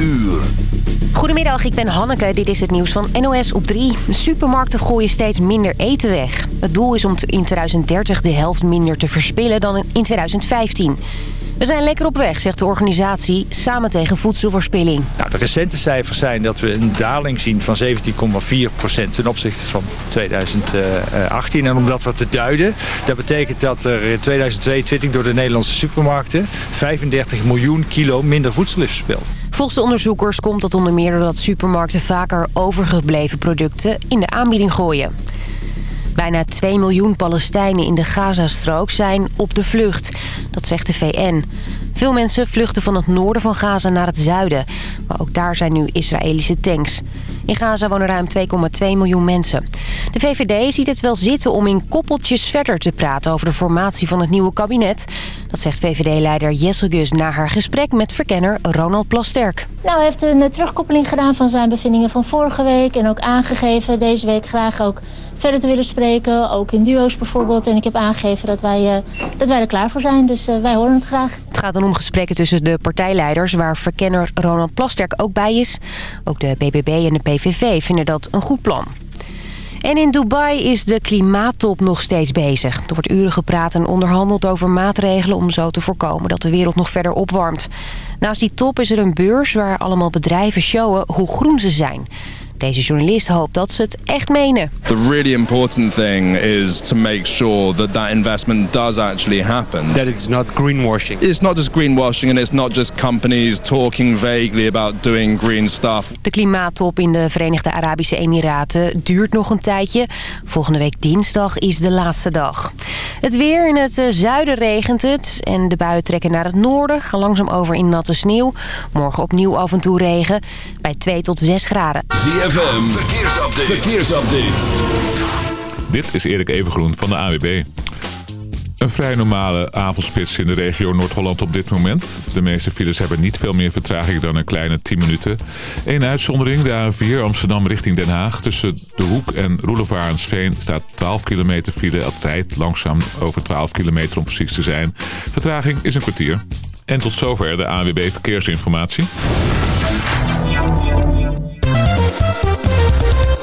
uur. Goedemiddag, ik ben Hanneke. Dit is het nieuws van NOS op 3. Supermarkten gooien steeds minder eten weg. Het doel is om in 2030 de helft minder te verspillen dan in 2015. We zijn lekker op weg, zegt de organisatie, samen tegen voedselverspilling. Nou, de recente cijfers zijn dat we een daling zien van 17,4% ten opzichte van 2018. En om dat wat te duiden, dat betekent dat er in 2022 door de Nederlandse supermarkten 35 miljoen kilo minder voedsel is verspild. Volgens de onderzoekers komt dat onder meer doordat supermarkten vaker overgebleven producten in de aanbieding gooien. Bijna 2 miljoen Palestijnen in de Gazastrook zijn op de vlucht. Dat zegt de VN. Veel mensen vluchten van het noorden van Gaza naar het zuiden. Maar ook daar zijn nu Israëlische tanks. In Gaza wonen ruim 2,2 miljoen mensen. De VVD ziet het wel zitten om in koppeltjes verder te praten... over de formatie van het nieuwe kabinet. Dat zegt VVD-leider Jessel Gus na haar gesprek met verkenner Ronald Plasterk. Nou, hij heeft een terugkoppeling gedaan van zijn bevindingen van vorige week... en ook aangegeven deze week graag ook verder te willen spreken. Ook in duo's bijvoorbeeld. En ik heb aangegeven dat wij, uh, dat wij er klaar voor zijn. Dus uh, wij horen het graag. Het gaat dan om gesprekken tussen de partijleiders... waar verkenner Ronald Plasterk ook bij is. Ook de BBB en de PVV vinden dat een goed plan. En in Dubai is de klimaattop nog steeds bezig. Er wordt uren gepraat en onderhandeld over maatregelen... om zo te voorkomen dat de wereld nog verder opwarmt. Naast die top is er een beurs waar allemaal bedrijven showen hoe groen ze zijn... Deze journalist hoopt dat ze het echt menen. The really important thing is to make sure that that investment does actually happen. That it's not greenwashing. It's not just greenwashing and it's not just companies talking vaguely about doing green stuff. De klimaattop in de Verenigde Arabische Emiraten duurt nog een tijdje. Volgende week dinsdag is de laatste dag. Het weer in het zuiden regent het en de buien trekken naar het noorden. Gaan langzaam over in natte sneeuw. Morgen opnieuw af en toe regen bij 2 tot 6 graden. ZFM, verkeersupdate. verkeersupdate. Dit is Erik Evengroen van de AWB. Een vrij normale avondspits in de regio Noord-Holland op dit moment. De meeste files hebben niet veel meer vertraging dan een kleine 10 minuten. Eén uitzondering, de A4 Amsterdam richting Den Haag. Tussen De Hoek en Roelevarensveen staat 12 kilometer file. Het rijdt langzaam over 12 kilometer om precies te zijn. Vertraging is een kwartier. En tot zover de AWB Verkeersinformatie.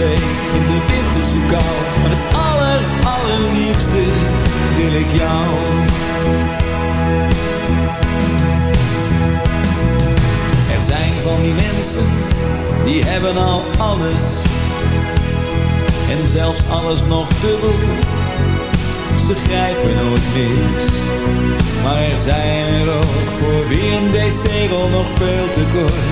In de winterse kou. Maar het aller, allerliefste wil ik jou. Er zijn van die mensen, die hebben al alles. En zelfs alles nog dubbel. Ze grijpen nooit mis. Maar er zijn er ook voor wie een wc-rol nog veel te kort.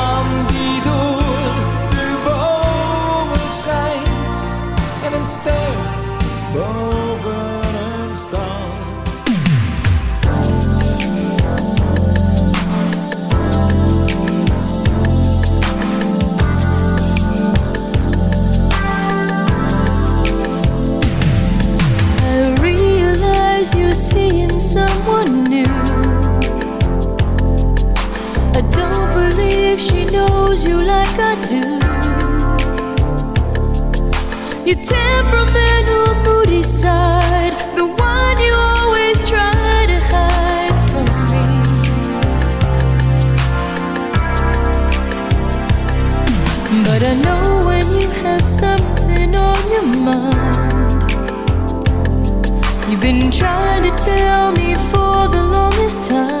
You've been trying to tell me for the longest time.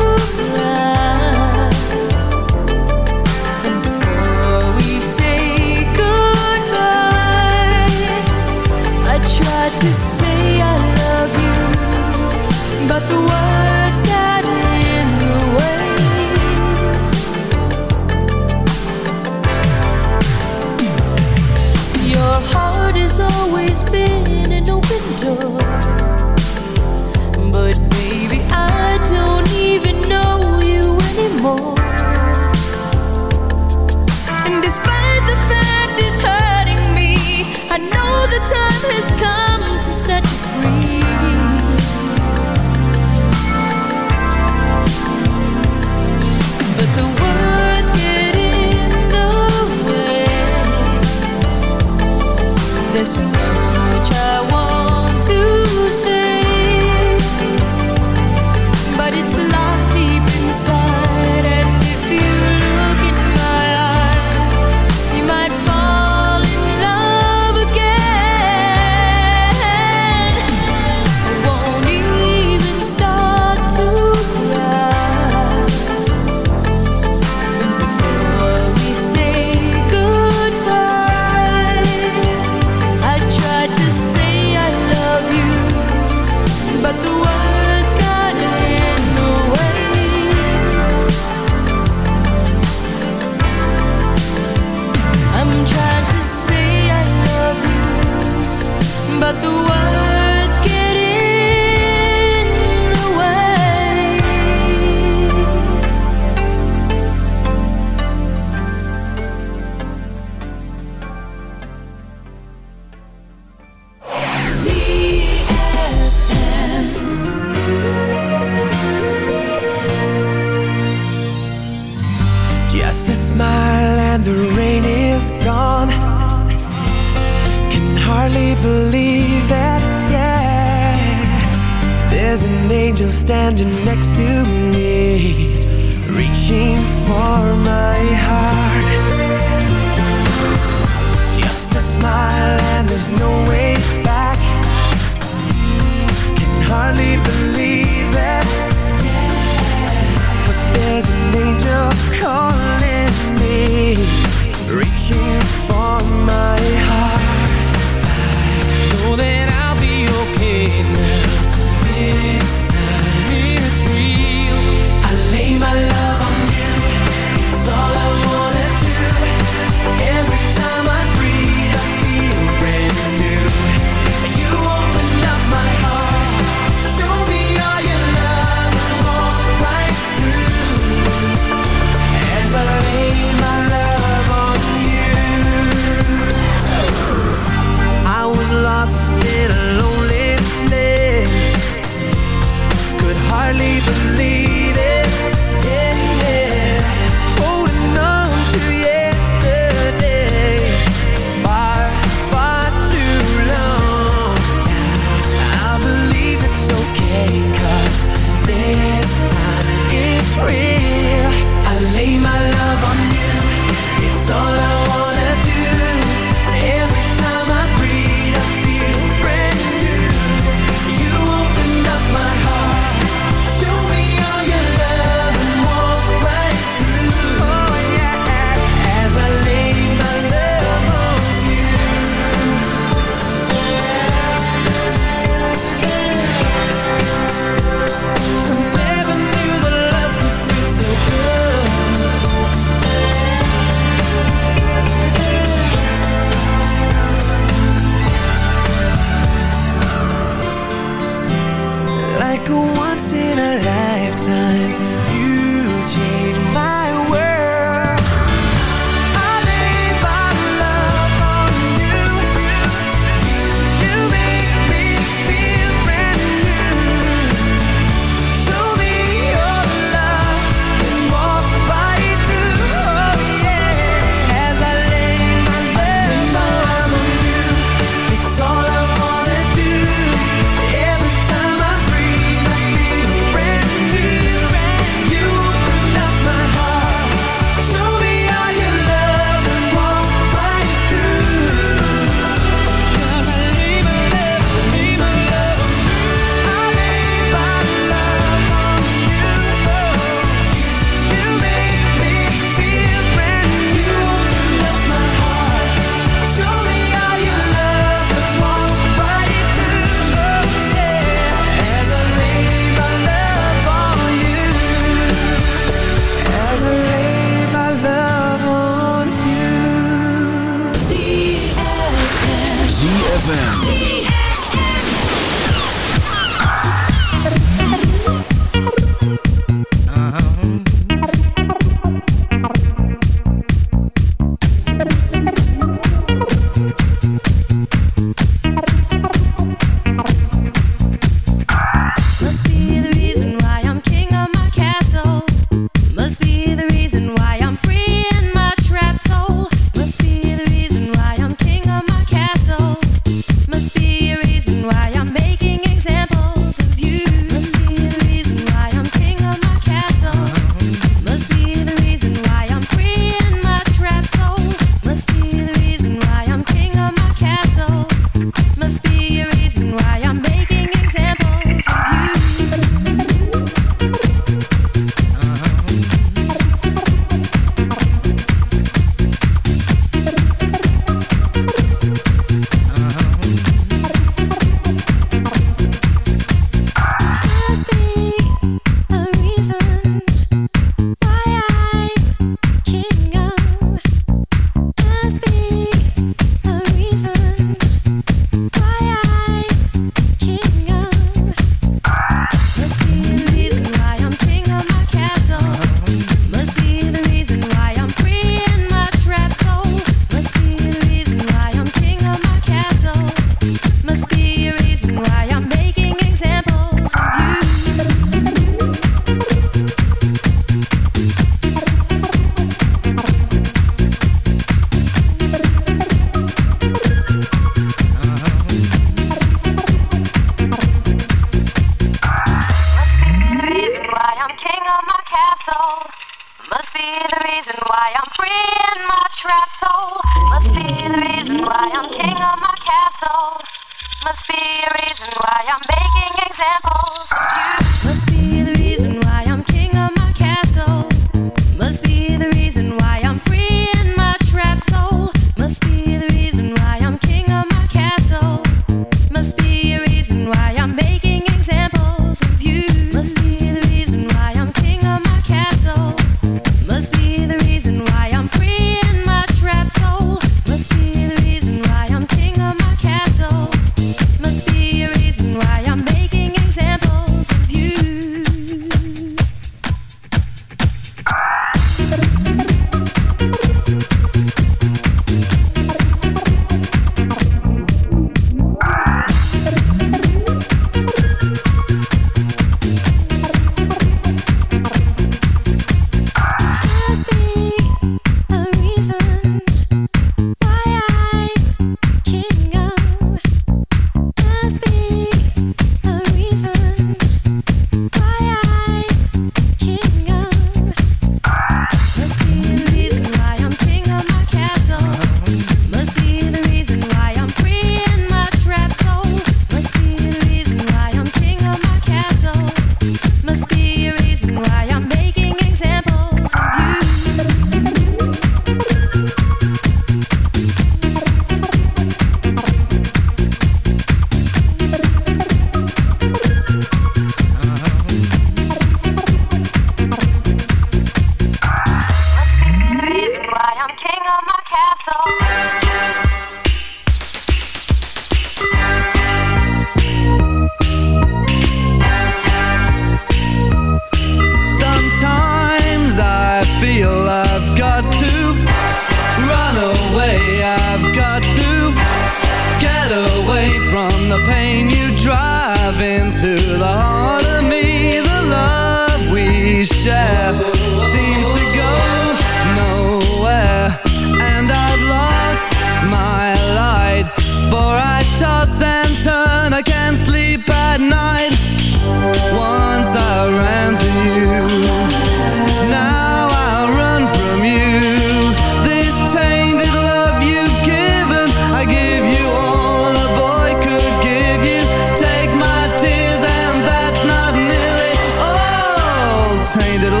that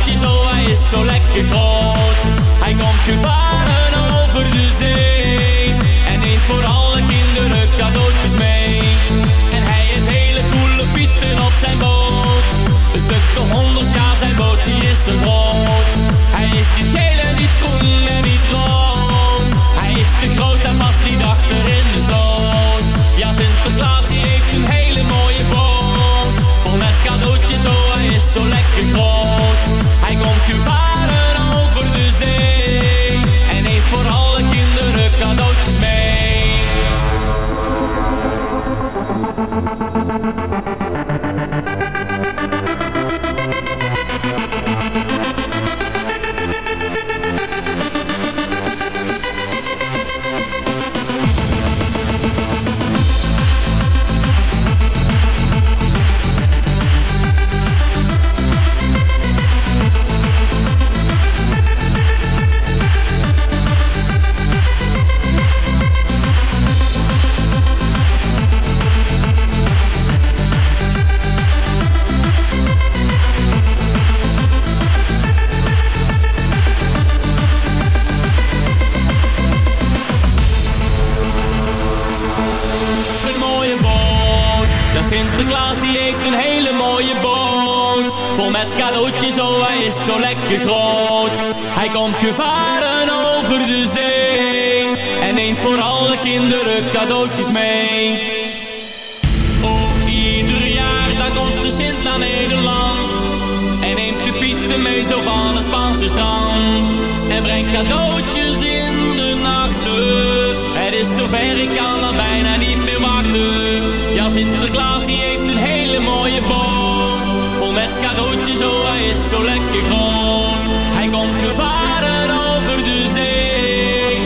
het is, hij is zo lekker groot. Hij komt gevaren over de zee. En neemt voor alle kinderen cadeautjes mee. En hij heeft hele coole pieten op zijn boot. De stuk de honderd jaar zijn boot, die is zo groot. Hij is niet geel en niet groen en niet rood. Hij is te groot en past niet achter in de sloot. Ja, Sinterklaas die heeft een hele mooie boot zo lekker groot. Hij komt gevaren over de zee. En heeft voor alle kinderen cadeautjes mee. Zo van het Spaanse strand. En brengt cadeautjes in de nachten. Het is zover, ik kan er bijna niet meer wachten. Ja, Sinterklaas die heeft een hele mooie boot. Vol met cadeautjes, oh hij is zo lekker groot. Hij komt gevaren over de zee.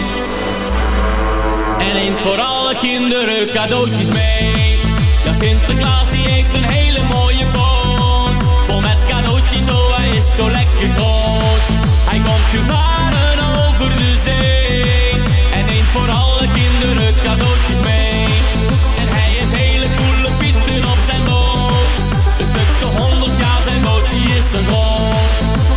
En neemt voor alle kinderen cadeautjes mee. Ja, Sinterklaas die heeft een hele mooie boot. Vol met cadeautjes, oh is zo lekker groot. Hij komt gevaren over de zee. En neemt voor alle kinderen cadeautjes mee. En hij heeft hele coole pieten op zijn boot. Een stuk de honderd jaar zijn boot, die is zo groot.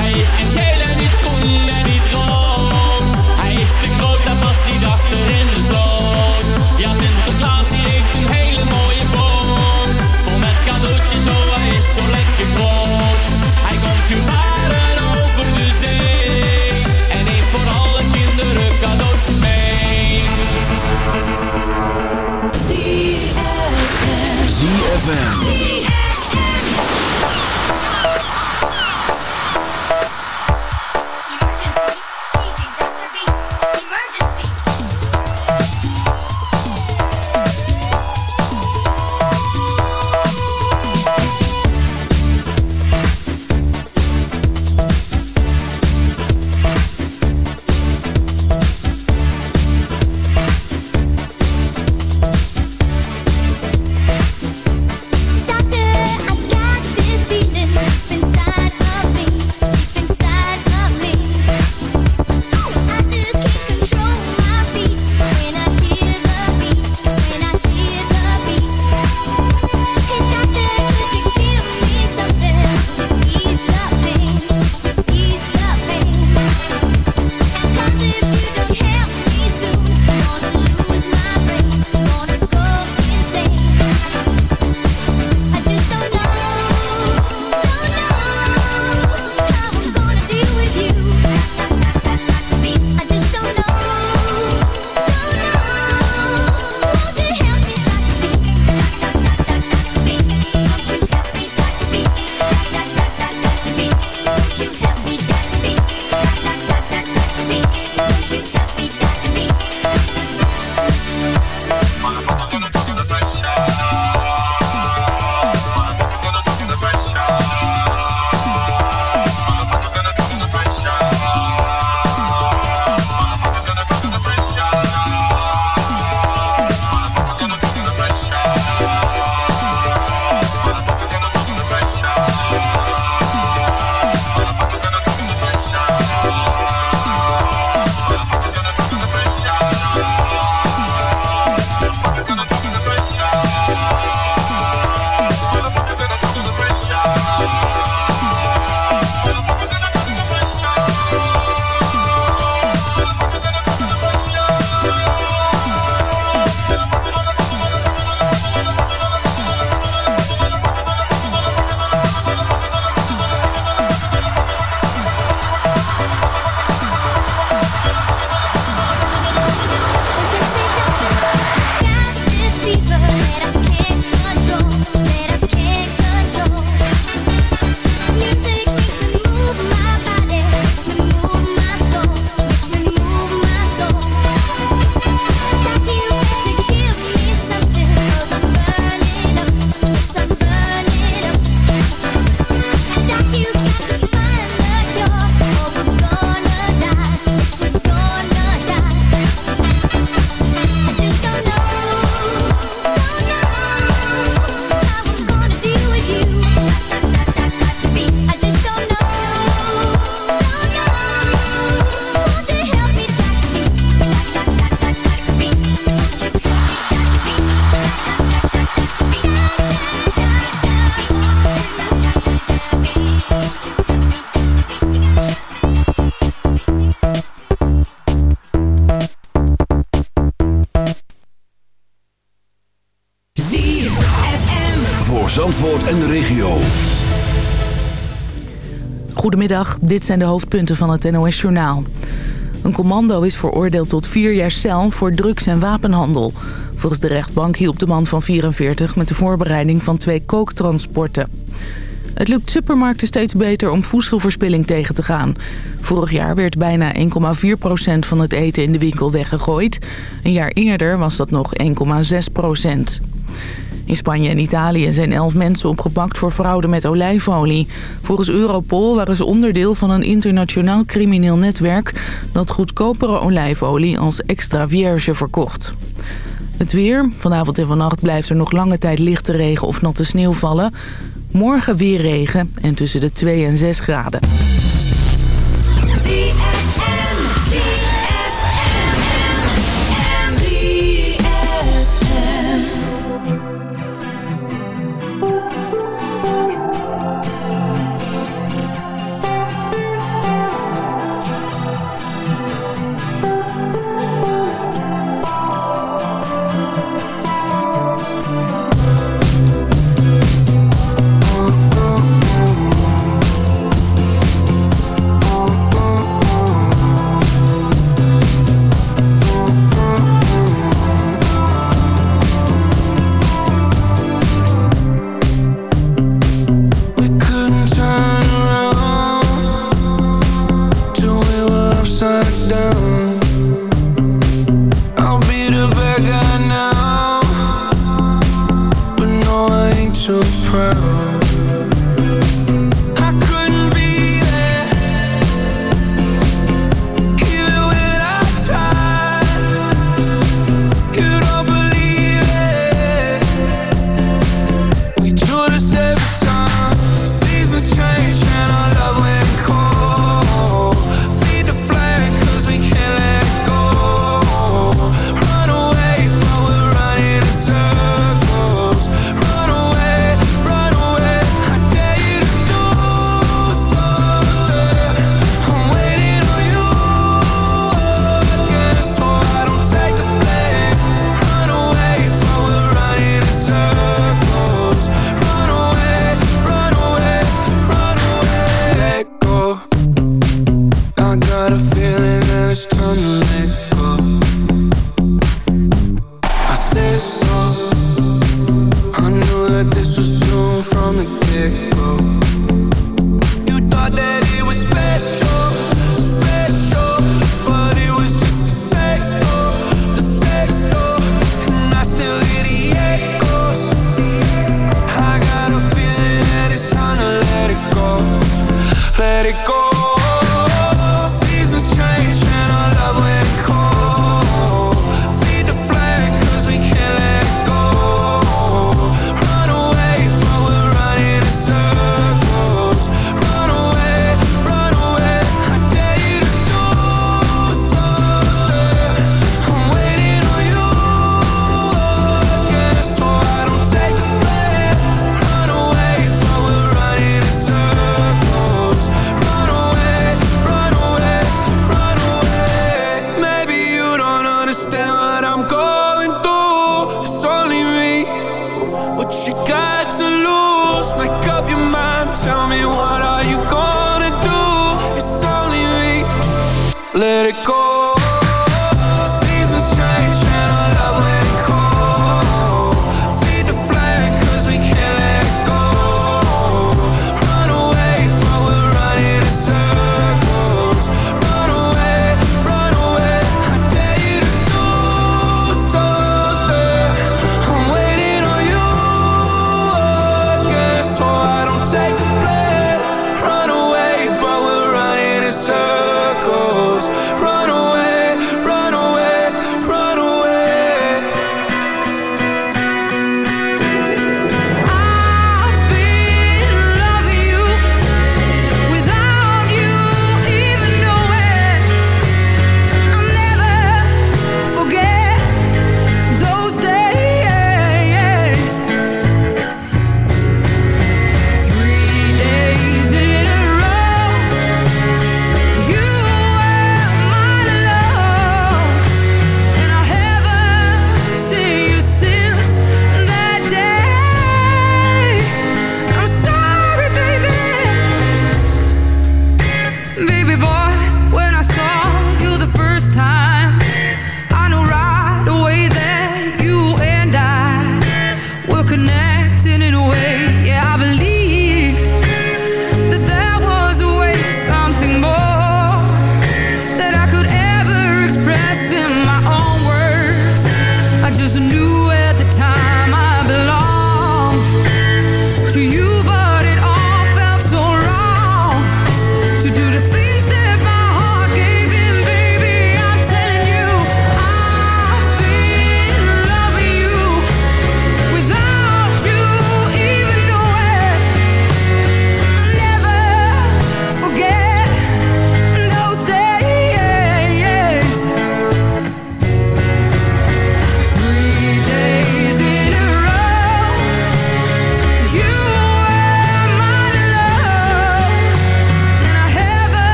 Hij is niet geel en niet groen en niet rood. Hij is te groot, daar past niet achter in de sloot. ZFM. Dit zijn de hoofdpunten van het NOS-journaal. Een commando is veroordeeld tot vier jaar cel voor drugs- en wapenhandel. Volgens de rechtbank hielp de man van 44 met de voorbereiding van twee kooktransporten. Het lukt supermarkten steeds beter om voedselverspilling tegen te gaan. Vorig jaar werd bijna 1,4% van het eten in de winkel weggegooid. Een jaar eerder was dat nog 1,6%. In Spanje en Italië zijn elf mensen opgepakt voor fraude met olijfolie. Volgens Europol waren ze onderdeel van een internationaal crimineel netwerk... dat goedkopere olijfolie als extra vierge verkocht. Het weer. Vanavond en vannacht blijft er nog lange tijd lichte regen of natte sneeuw vallen. Morgen weer regen en tussen de 2 en 6 graden.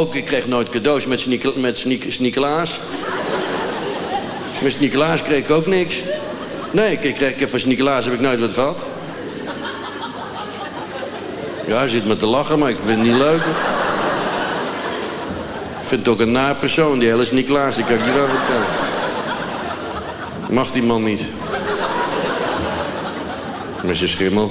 Ook, ik kreeg nooit cadeaus met, Sneek, met Sneek, Sneekelaas kreeg ik ook niks. Nee, ik, kreeg, ik heb van Sneekelaas heb ik nooit wat gehad. Ja, hij zit me te lachen, maar ik vind het niet leuk. Ik vind het ook een naar persoon, die hele Sneekelaas. Die kan ik je wel vertellen. Mag die man niet. Met zijn schimmel.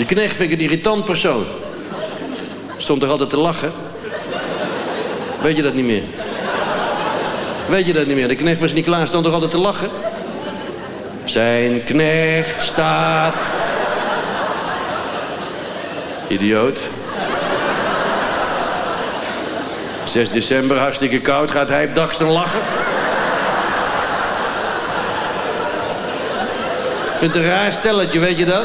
Die knecht vind ik een irritant persoon. Stond er altijd te lachen. Weet je dat niet meer? Weet je dat niet meer? De knecht was niet klaar, stond er altijd te lachen. Zijn knecht staat... Idioot. 6 december, hartstikke koud, gaat hij op dagsten lachen. Vindt een raar stelletje, weet je dat?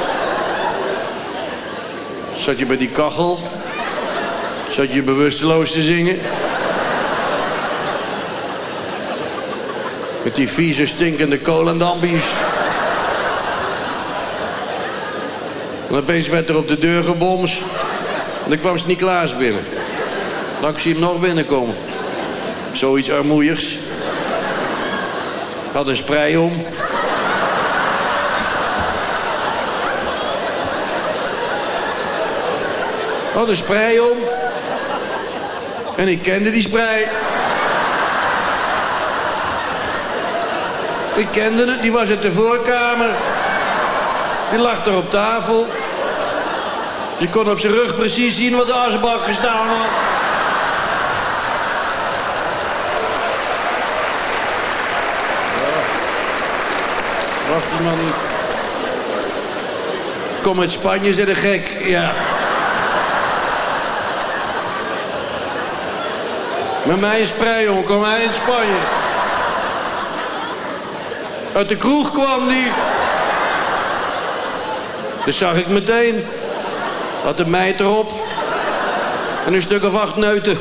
Zat je bij die kachel? Zat je bewusteloos te zingen? Met die vieze, stinkende kolendambies. En opeens werd er op de deur geboms. En dan kwam Sint-Niklaas binnen. Dan zie hem nog binnenkomen. Zoiets armoeigs. Had een sprei om. Had een sprei om. En ik kende die sprei. Ik kende het, die was uit de voorkamer. Die lag er op tafel. Je kon op zijn rug precies zien wat de asbak gestaan had. Wacht die man niet. Kom uit Spanje, zit een gek. Ja. Met mij in Spreijon kwam hij in Spanje. Uit de kroeg kwam die. Dus zag ik meteen. Had de meid erop. En een stuk of acht neuten.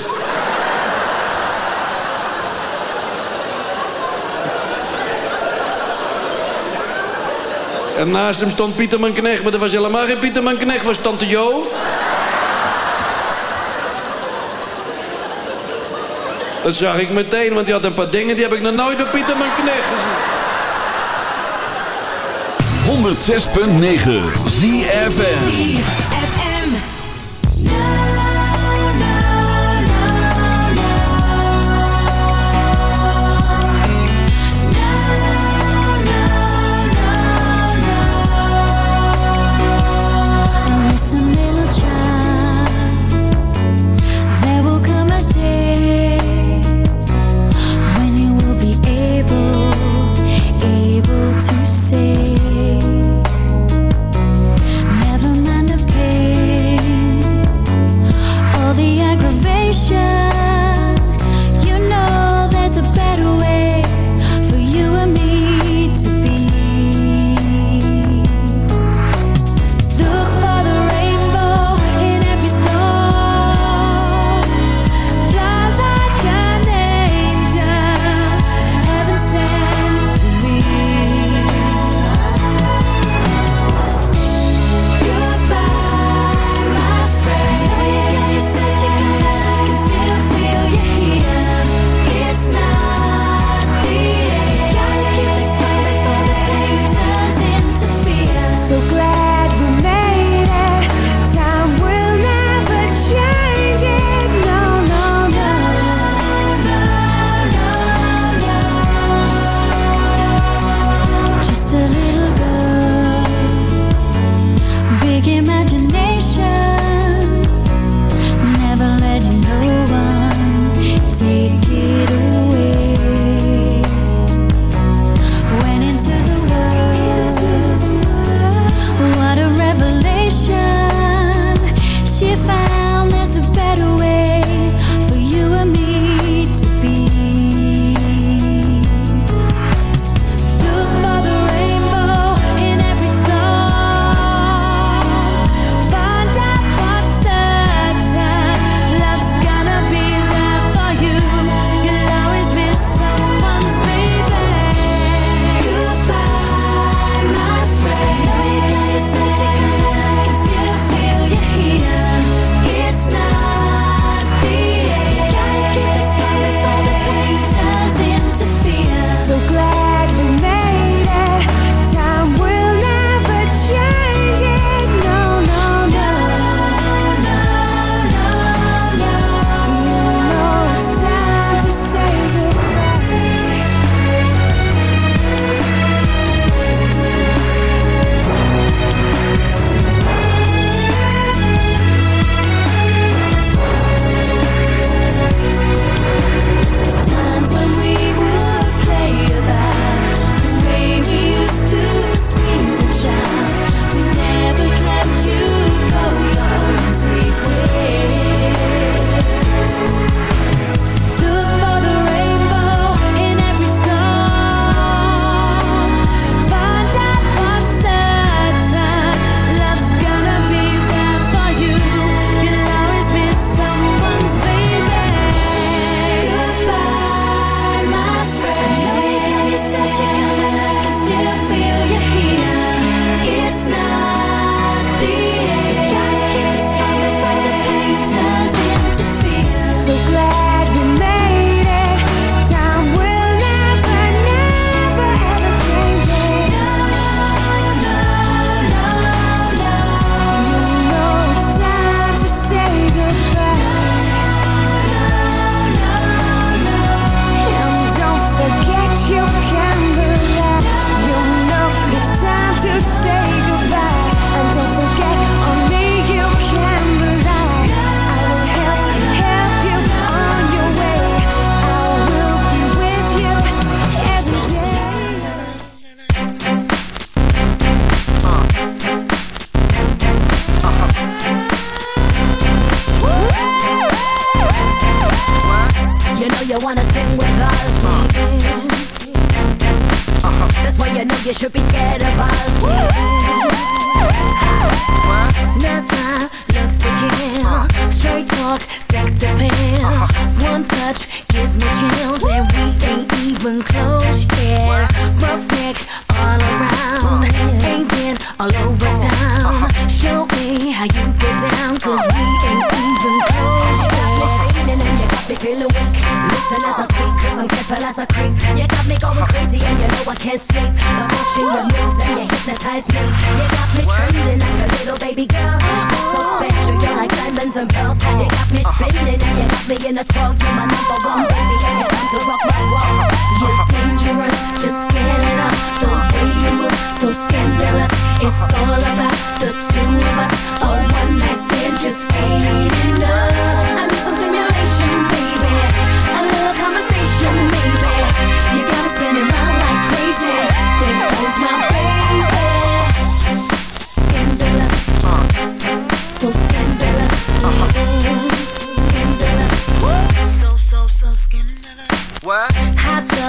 En naast hem stond Pieter Knecht, maar dat was helemaal geen Pieter Knecht, was Tante Jo. Dat zag ik meteen, want die had een paar dingen... die heb ik nog nooit op Pieter mijn Knecht gezien. 106.9 ZFN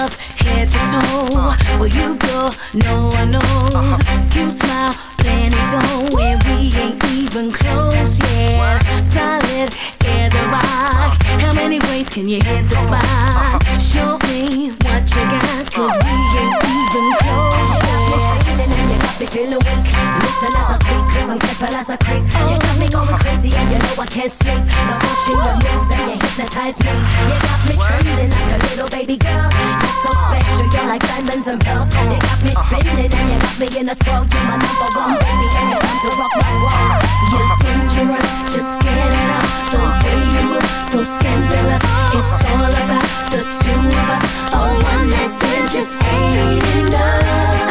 Stuff, head to toe. Where you go, no one knows. Cute smile, plenty dough, and we ain't even close yet. Solid as a rock. How many ways can you hit the spot? Show me what you got, cause we ain't even close yet. Feeling and you got me feeling weak. Listen as I speak, cause I'm careful as I creep. Can't sleep. The function your moves and you hypnotize me. You got me trembling like a little baby girl. You're so special, you're like diamonds and pearls. You got me uh-huh. spinning and you got me in a twirl. You're my number one baby and you come to rock my world. You're uh-huh. dangerous, just get it up. The way you move, so scandalous. It's all about the two of us. A one night stand just ain't enough.